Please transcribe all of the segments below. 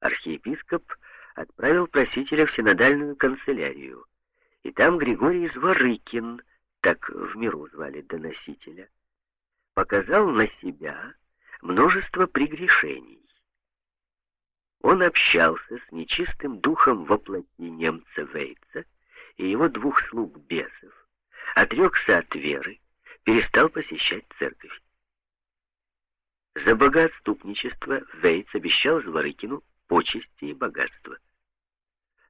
архиепископ отправил просителя в синодальную канцелярию, и там Григорий Зворыкин, так в миру звали доносителя, показал на себя множество прегрешений. Он общался с нечистым духом воплоти немца Вейца и его двух слуг бесов, отрекся от веры, перестал посещать церковь. За богоотступничество Вейц обещал Зворыкину почести и богатство.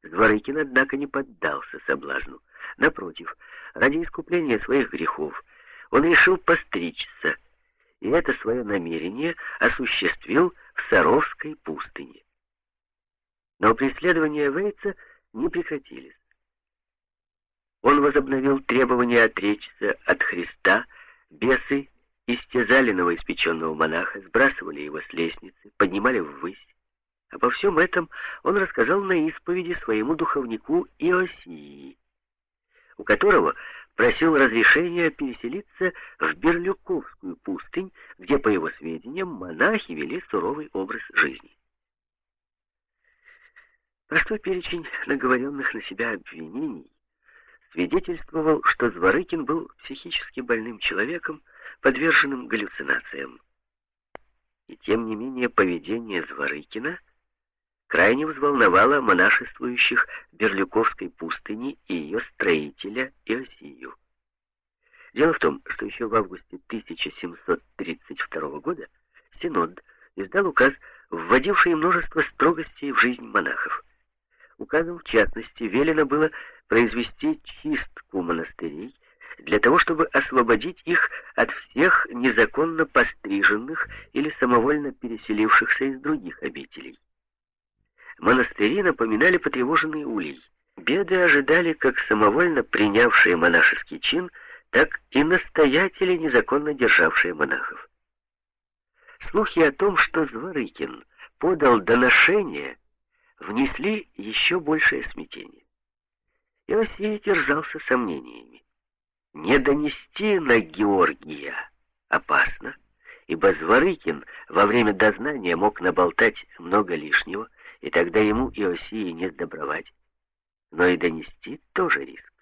Зворыкин, однако, не поддался соблазну. Напротив, ради искупления своих грехов он решил постричься, и это свое намерение осуществил в Саровской пустыне. Но преследования Вейца не прекратились. Он возобновил требование отречься от Христа, бесы истязали новоиспеченного монаха, сбрасывали его с лестницы, поднимали ввысь. Обо всем этом он рассказал на исповеди своему духовнику Иосии, у которого просил разрешения переселиться в Берлюковскую пустынь, где, по его сведениям, монахи вели суровый образ жизни. Простой перечень наговоренных на себя обвинений свидетельствовал, что Зворыкин был психически больным человеком, подверженным галлюцинациям. И тем не менее поведение Зворыкина крайне взволновало монашествующих Берлюковской пустыни и ее строителя Иосию. Дело в том, что еще в августе 1732 года Синод издал указ, вводивший множество строгостей в жизнь монахов. Указом, в частности, велено было произвести чистку монастырей для того, чтобы освободить их от всех незаконно постриженных или самовольно переселившихся из других обителей. Монастыри напоминали потревоженный улей. Беды ожидали как самовольно принявшие монашеский чин, так и настоятели, незаконно державшие монахов. Слухи о том, что Зворыкин подал доношение, внесли еще большее смятение. Иосиф терзался сомнениями. Не донести на Георгия опасно, ибо Зворыкин во время дознания мог наболтать много лишнего, и тогда ему Иосии не сдобровать. Но и донести тоже риск.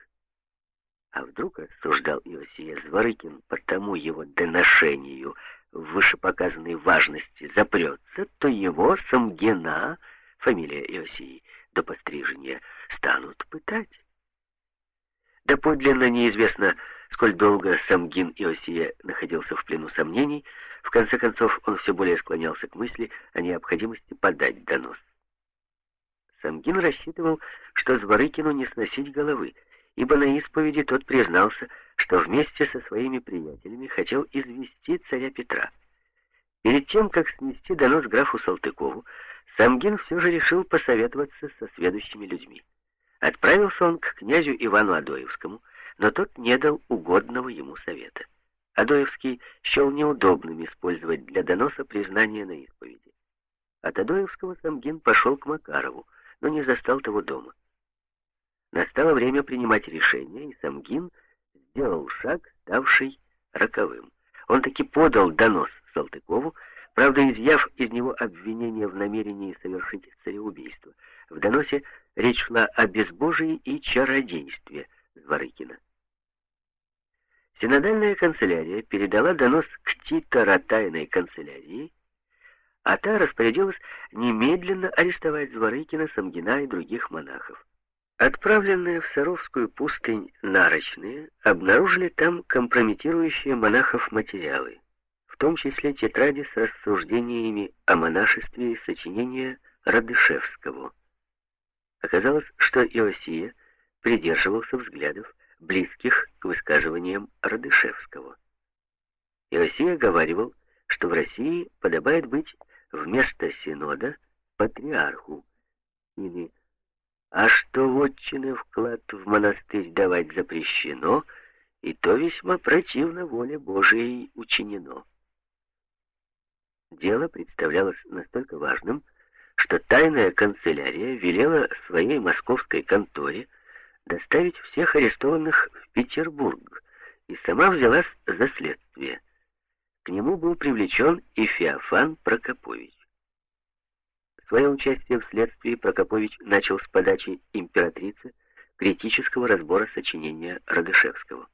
А вдруг, рассуждал Иосия Зворыкин, по тому его доношению в вышепоказанной важности запрется, то его Самгена, фамилия Иосии, до пострижения, станут пытать. Доподлинно неизвестно, сколь долго Самгин Иосия находился в плену сомнений, в конце концов он все более склонялся к мысли о необходимости подать донос. Самгин рассчитывал, что Зворыкину не сносить головы, ибо на исповеди тот признался, что вместе со своими приятелями хотел извести царя Петра. Перед тем, как снести донос графу Салтыкову, Самгин все же решил посоветоваться со следующими людьми. Отправился он к князю Ивану Адоевскому, но тот не дал угодного ему совета. Адоевский счел неудобным использовать для доноса признание на исповеди. От Адоевского Самгин пошел к Макарову, но не застал того дома. Настало время принимать решение, и Самгин сделал шаг, ставший роковым. Он таки подал донос Салтыкову, правда, изъяв из него обвинение в намерении совершить цареубийство. В доносе речь шла о безбожии и чародействе Зворыкина. Синодальная канцелярия передала донос к Титора тайной канцелярии, а та распорядилась немедленно арестовать Зворыкина, Самгина и других монахов. Отправленные в Саровскую пустынь нарочные обнаружили там компрометирующие монахов материалы, в том числе тетради с рассуждениями о монашестве и сочинения Радышевского. Оказалось, что Иосия придерживался взглядов, близких к высказываниям Радышевского. Иосия говаривал, что в России подобает быть вместо синода патриарху, или «а что вотчины вклад в монастырь давать запрещено, и то весьма противно воле Божией учинено». Дело представлялось настолько важным, что тайная канцелярия велела своей московской конторе доставить всех арестованных в Петербург и сама взялась за следствие. К нему был привлечен и Феофан Прокопович. Свое участие в следствии Прокопович начал с подачи императрицы критического разбора сочинения Радышевского.